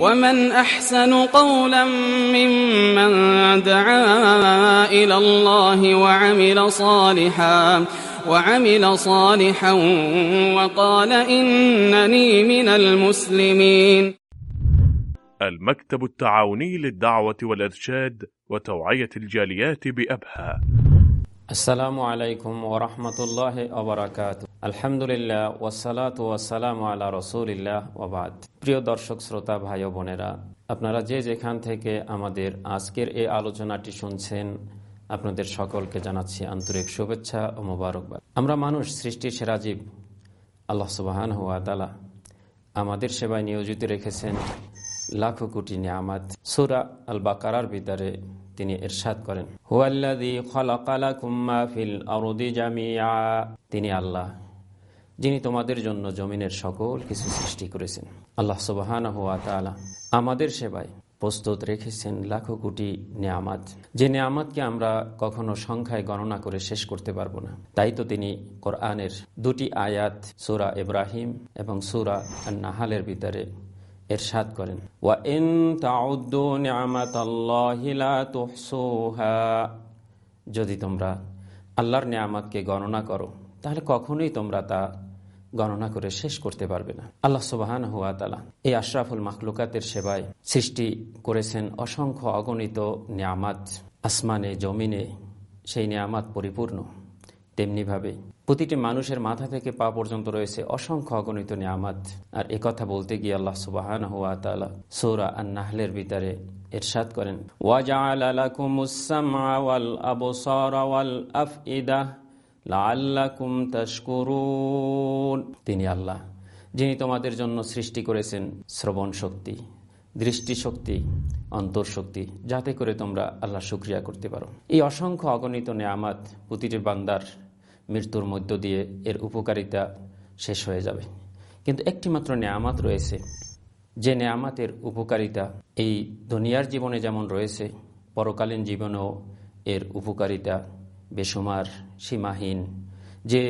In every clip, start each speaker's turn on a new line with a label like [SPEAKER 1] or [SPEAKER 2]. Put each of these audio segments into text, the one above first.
[SPEAKER 1] ومن أحسن قولا ممن دعا إلى الله وعمل صالحا وعمل صالحا وقال إنني من المسلمين
[SPEAKER 2] المكتب التعاوني للدعوة والإرشاد وتوعية الجاليات بأبها.
[SPEAKER 3] السلام عليكم ورحمة الله وبركاته. الحمد لله والصلاة والسلام على رسول الله وبعد. প্রিয় দর্শক, শ্রোতা, ভাই বোনেরা, আপনারা যে যেখান থেকে আমাদের আজকের এই আলোচনাটি শুনছেন, আপনাদের সকলকে জানাচ্ছি আন্তরিক শুভেচ্ছা ও মোবারকবাদ। আমরা মানুষ, সৃষ্টির সেরাজীব আল্লাহ সুবাহান হুয়া তালা আমাদের সেবায় নিয়োজিত রেখেছেন লাখো কোটি নিয়ামাত। সুরা আল বাকারার ভিতরে তিনি এরশাদ করেন জামিআ। তিনি আল্লাহ, যিনি তোমাদের জন্য জমিনের সকল কিছু সৃষ্টি করেছেন। আল্লাহ সুবহানাহু ওয়া তাআলা আমাদের সেবায় প্রস্তুত রেখেছেন লাখো কোটি নিয়ামাত। যে নিয়ামাতকে আমরা কখনো সংখ্যায় গণনা করে শেষ করতে পারব না। তাই তো তিনি কোরআনের দুটি আয়াত, সূরা ইব্রাহিম এবং সূরা আন-নাহালের ভিতরে এরশাদ করেন, ওয়া ইন তাউদ্দু নিআমাতাল্লাহি লা তুহসুহা। যদি তোমরা আল্লাহর নিয়ামতকে গণনা করো, তাহলে কখনোই তোমরা তা গণনা করে শেষ করতে পারবে না। আল্লাহ সুবাহান হুয়া তালা এই আশরাফুল মাখলুকাতের সেবায় সৃষ্টি করেছেন অসংখ্য অগণিত নিয়ামাত। আসমানে, জমিনে সেই নিয়ামাত পরিপূর্ণ। তেমনিভাবে প্রতিটি মানুষের মাথা থেকে পা পর্যন্ত রয়েছে অসংখ্য অগণিত নিয়ামাত। আর কথা বলতে গিয়ে আল্লাহ সুবাহান হুয়া তালা সৌরা আর নাহলের ভিতরে এরশাদ করেন ওয়াজাআল লাকুমুস সামআ ওয়াল আবসারা ওয়াল আফইদা তিনি আল্লাহ, যিনি তোমাদের জন্য সৃষ্টি করেছেন শ্রবণ শক্তি দৃষ্টিশক্তি অন্তর্শক্তি যাতে করে তোমরা আল্লাহ শুক্রিয়া করতে পারো। এই অসংখ্য অগণিত নেয়ামাত প্রতিটি বান্দার মৃত্যুর মধ্য দিয়ে এর উপকারিতা শেষ হয়ে যাবে। কিন্তু একটি মাত্র নেয়ামাত রয়েছে। যে নেয়ামাতের উপকারিতা এই দুনিয়ার জীবনে যেমন রয়েছে, পরকালীন জীবনেও এর উপকারিতা বেসুমার সীমাহীন, যে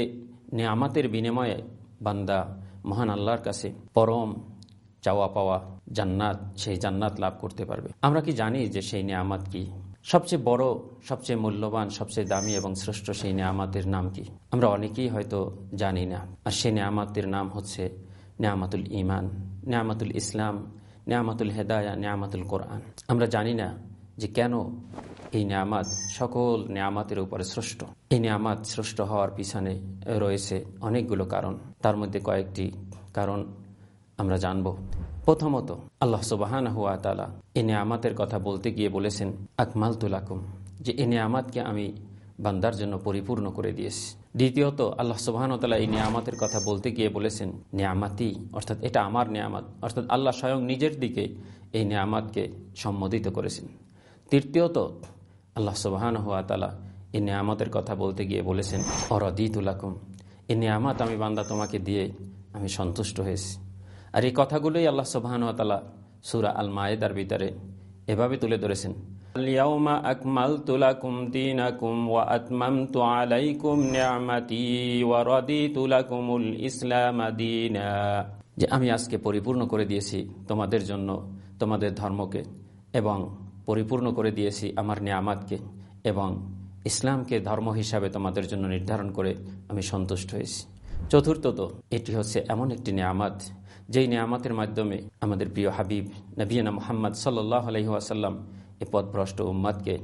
[SPEAKER 3] নেয়ামাতের বিনিময়ে বান্দা মহান আল্লাহর কাছে পরম চাওয়া পাওয়া জান্নাত, সেই জান্নাত লাভ করতে পারবে। আমরা কি জানি যে সেই নেয়ামাত কি? সবচেয়ে বড়, সবচেয়ে মূল্যবান, সবচেয়ে দামি এবং শ্রেষ্ঠ সেই নেয়ামাতের নাম কি? আমরা অনেকেই হয়তো জানি না। আর সেই নেয়ামাতের নাম হচ্ছে নেয়ামাতুল ইমান নেয়ামাতুল ইসলাম, নেয়ামাতুল হেদায়া, নেয়ামাতুল কোরআন। আমরা জানি না যে কেন এই নেয়ামাত, সকল নেয়ামাতের উপরে শ্রেষ্ঠ এই নেয়ামাত শ্রেষ্ঠ হওয়ার পিছনে রয়েছে অনেকগুলো কারণ। তার মধ্যে কয়েকটি কারণ আমরা জানব। প্রথমত, আল্লাহ সুবাহান হুয়া তালা এ নেয়ামাতের কথা বলতে গিয়ে বলেছেন আকমাল তুলাকুম যে এ নেয়ামাতকে আমি বান্দার জন্য পরিপূর্ণ করে দিয়েছি। দ্বিতীয়ত, আল্লাহ সুবাহান তালা এই নিয়ামাতের কথা বলতে গিয়ে বলেছেন, নিয়ামাতি অর্থাৎ এটা আমার নিয়ামাত, অর্থাৎ আল্লাহ স্বয়ং নিজের দিকে এই নিয়ামাতকে সম্মোদিত করেছেন। তৃতীয়ত আল্লাহ সুবাহান হুয়া তালা এই নিয়ামতের কথা বলতে গিয়ে বলেছেন অরদিতুলাকুম এই নিয়ামত আমি বান্দা তোমাকে দিয়ে আমি সন্তুষ্ট হয়েছি আর এই কথাগুলোই আল্লাহ সুবাহান তালা সুরা আল মায়েদার ভিতরে এভাবে তুলে ধরেছেন اليوم أكملت لكم دينكم وأتممت عليكم نعمتي ورضيت لكم الإسلام دينا যে আমি আজকে পরিপূর্ণ করে দিয়েছি তোমাদের জন্য তোমাদের ধর্মকে এবং পরিপূর্ণ করে দিয়েছি আমার নিয়ামাতকে এবং ইসলামকে ধর্ম হিসাবে তোমাদের জন্য নির্ধারণ করে আমি সন্তুষ্ট হয়েছি। চতুর্থত, এটি হচ্ছে এমন একটি নিয়ামাত, যেই নিয়ামাতের মাধ্যমে আমাদের প্রিয় হাবিব, নবীনা মোহাম্মদ সাল্লাহ আলহিহাসাল্লাম এ পদভ্রষ্ট উম্মাদকে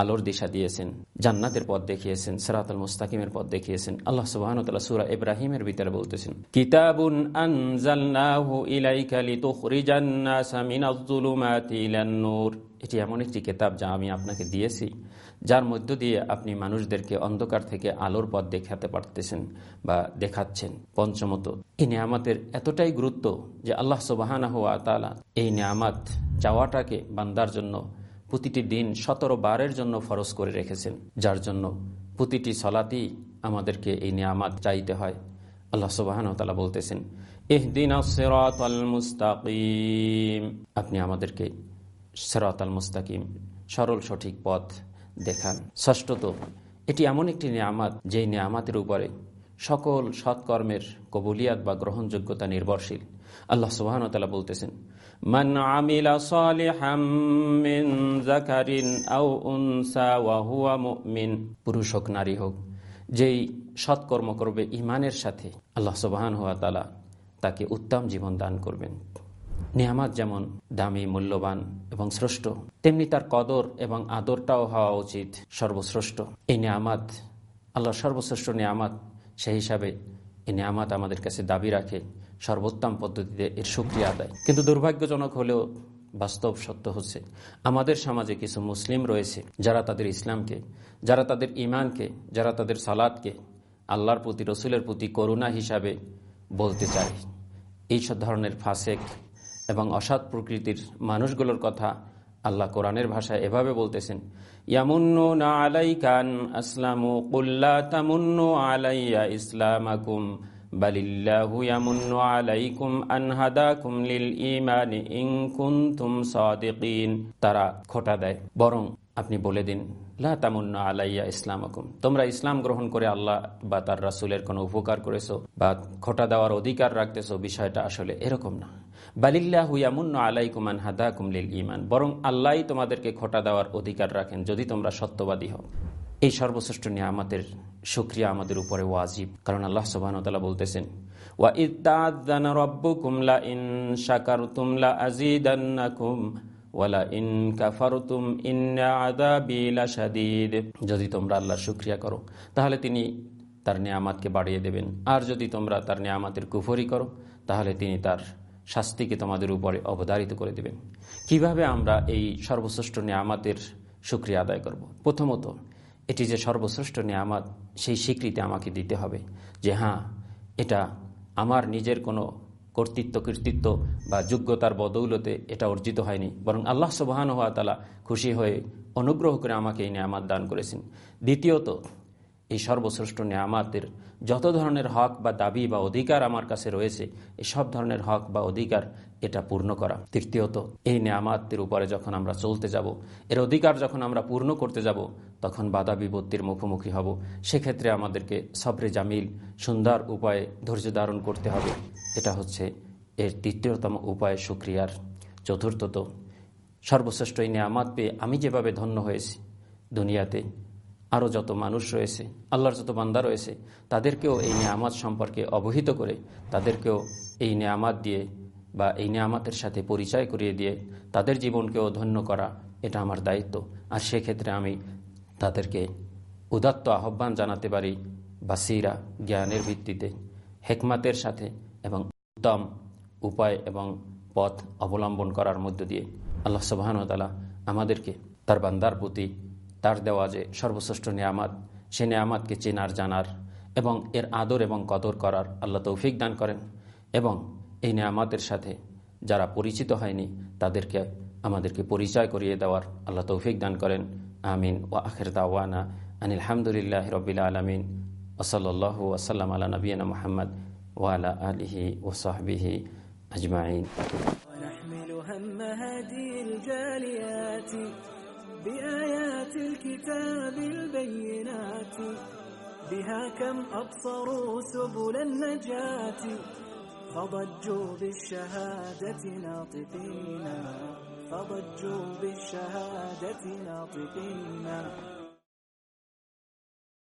[SPEAKER 3] আলোর দিশা দিয়েছেন, জান্নাতের পথ দেখিয়েছেন, সরাতুল মুস্তাকিমের পথ দেখিয়েছেন। আল্লাহ সুবাহতাল্লাহ সুরা ইব্রাহিমের ভিতরে বলতেছেন, কিতাবুন এটি এমন একটি কিতাব যা আমি আপনাকে দিয়েছি, যার মধ্য দিয়ে আপনি মানুষদেরকে অন্ধকার থেকে আলোর পথ দেখাতে পারতেছেন বা দেখাচ্ছেন পঞ্চমত। এই নিয়ামাতের এতটাই গুরুত্ব যে আল্লাহ সুবাহানা তালা এই নিয়ামাত চাওয়াটাকে বান্দার জন্য প্রতিটি দিন সতেরো বারের জন্য ফরজ করে রেখেছেন, যার জন্য প্রতিটি সলাতেই আমাদেরকে এই নিয়ামাত চাইতে হয়। আল্লাহ সুবাহান তালা বলতেছেন এহদিন মুস্তাকিম। আপনি আমাদেরকে সেরাত আল মুস্তাকিম, সরল সঠিক পথ দেখান। ষষ্ঠত, এটি এমন একটি নিয়ামাত যেই নিয়ামাতের উপরে সকল সৎকর্মের কবুলিয়াত বা গ্রহণযোগ্যতা নির্ভরশীল। আল্লাহ সুবাহনতালা বলতেছেন, মান আমিলা সালিহাম মিন যাকারিন আও উনসা হুয়া মুমিন। পুরুষ হোক, নারী হোক, যেই সৎকর্ম করবে ইমানের সাথে, আল্লাহ সুবহান হুয়া তাআলা তাকে উত্তম জীবন দান করবেন। নিয়ামাত যেমন দামি, মূল্যবান এবং শ্রেষ্ঠ, তেমনি তার কদর এবং আদরটাও হওয়া উচিত সর্বশ্রেষ্ঠ। এই নিয়ামাত আল্লাহ সর্বশ্রেষ্ঠ নিয়ামাত সেই হিসাবে এই নিয়ামাত আমাদের কাছে দাবি রাখে। সর্বোত্তম পদ্ধতিতে এর সুক্রিয়া আদায়। কিন্তু দুর্ভাগ্যজনক হলেও বাস্তব সত্য হচ্ছে, আমাদের সমাজে কিছু মুসলিম রয়েছে যারা তাদের ইসলামকে, যারা তাদের ইমানকে যারা তাদের সালাদকে আল্লাহর প্রতি, রসুলের প্রতি করুণা হিসাবে বলতে চায়। এই সব ধরনের ফাসেক এবং অসৎ প্রকৃতির মানুষগুলোর কথা আল্লাহ কোরআনের ভাষায় এভাবে বলতেছেন ইয়ামুন্নু না আলাইকান আসলামু, কুল্লা তামুন্নু আলাইয়া বালিল্লাহু ইয়ামুন্নু আলাইকুম আন হাদাকুম লিল ঈমানি ইন কুনতুম সাদিকিন। তারা খোটা দেয়, বরং আপনি বলে দিন, লা তামুন্না আলাইয়া ইসলামাকুম। তোমরা ইসলাম গ্রহণ করে আল্লাহ বা তার রাসুলের কোনো উপকার করেছ বা খোটা দেওয়ার অধিকার রাখতেছো, বিষয়টা আসলে এরকম না। বালিল্লাহ হুয়ামুন্ন আলাইকুমান হাদা কুমলিল ইমান বরং আল্লাহ তোমাদেরকে খোটা দেওয়ার অধিকার রাখেন, যদি তোমরা সত্যবাদী হও। এই সর্বশ্রেষ্ঠ নিয়ামতের সুক্রিয়া আমাদের উপরে ওয়াজিব। কারণ আল্লাহ সুবাহতালা বলতেছেন, ওয়া রব্বু ইন ওয়ালা ইন যদি তোমরা আল্লাহ শুকরিয়া করো, তাহলে তিনি তার নিয়ামাতকে বাড়িয়ে দেবেন। আর যদি তোমরা তার নিয়ামাতের কুফরি করো, তাহলে তিনি তার শাস্তিকে তোমাদের উপরে অবধারিত করে দেবেন। কীভাবে আমরা এই সর্বশ্রেষ্ঠ নিয়ামাতের সুক্রিয়া আদায় করব। প্রথমত এটি যে সর্বশ্রেষ্ঠ নিয়ামাত, সেই স্বীকৃতি আমাকে দিতে হবে যে হ্যাঁ এটা আমার নিজের কোনো কর্তৃত্ব, কৃতিত্ব বা যোগ্যতার বদৌলতে এটা অর্জিত হয়নি। বরং আল্লাহ হওয়া তালা খুশি হয়ে অনুগ্রহ করে আমাকে এই নিয়ামাত দান করেছেন। দ্বিতীয়ত এই সর্বশ্রেষ্ঠ নিয়ামাতের যত ধরনের হক বা দাবি বা অধিকার আমার কাছে রয়েছে, এই সব ধরনের হক বা অধিকার এটা পূর্ণ করা। তৃতীয়ত, এই নিয়ামাতের উপরে যখন আমরা চলতে যাব, এর অধিকার যখন আমরা পূর্ণ করতে যাব, তখন বাধা বিপত্তির মুখোমুখি হব। সেক্ষেত্রে আমাদেরকে সবরে জামিল, সুন্দর উপায়ে ধৈর্য ধারণ করতে হবে। এটা হচ্ছে এর তৃতীয়তম উপায় সুক্রিয়ার। চতুর্থত, সর্বশ্রেষ্ঠ এই নিয়ামাত পেয়ে আমি যেভাবে ধন্য হয়েছি, দুনিয়াতে আরও যত মানুষ রয়েছে, আল্লাহর যত বান্দা রয়েছে, তাদেরকেও এই নিয়ামাত সম্পর্কে অবহিত করে, তাদেরকেও এই নিয়ামাত দিয়ে বা এই নিয়ামাতের সাথে পরিচয় করিয়ে দিয়ে তাদের জীবনকেও ধন্য করা, এটা আমার দায়িত্ব। আর সেক্ষেত্রে আমি তাদেরকে উদাত্ত আহ্বান জানাতে পারি বাসিরা জ্ঞানের ভিত্তিতে, হেকমাতের সাথে এবং উত্তম উপায় এবং পথ অবলম্বন করার মধ্য দিয়ে। আল্লাহ সুবাহানতালা আমাদেরকে, তার বান্দার প্রতি তার দেওয়া যে সর্বশ্রেষ্ঠ নিয়ামাত সে নিয়ামাতকে চেনার, জানার এবং এর আদর এবং কদর করার আল্লাহ তৌফিক দান করেন এবং এই নিয়ামাতের সাথে যারা পরিচিত হয়নি, তাদেরকে, আমাদেরকে পরিচয় করিয়ে দেওয়ার আল্লাহ তৌফিক দান করেন। আমিন। ও আখের দাওয়ানা আনিল হামদুলিল্লাহ রবিল আলমিন ওসল্লাহ ওসাল্লাম আলা নবীনা মোহাম্মদ ওয়ালা আলিহি ওসাহবিহি আজমাইন।
[SPEAKER 4] بآيات الكتاب البينات بها كم أبصروا سبل النجاة فضجوا بالشهادة ناطقين فضجوا بالشهادة ناطقين.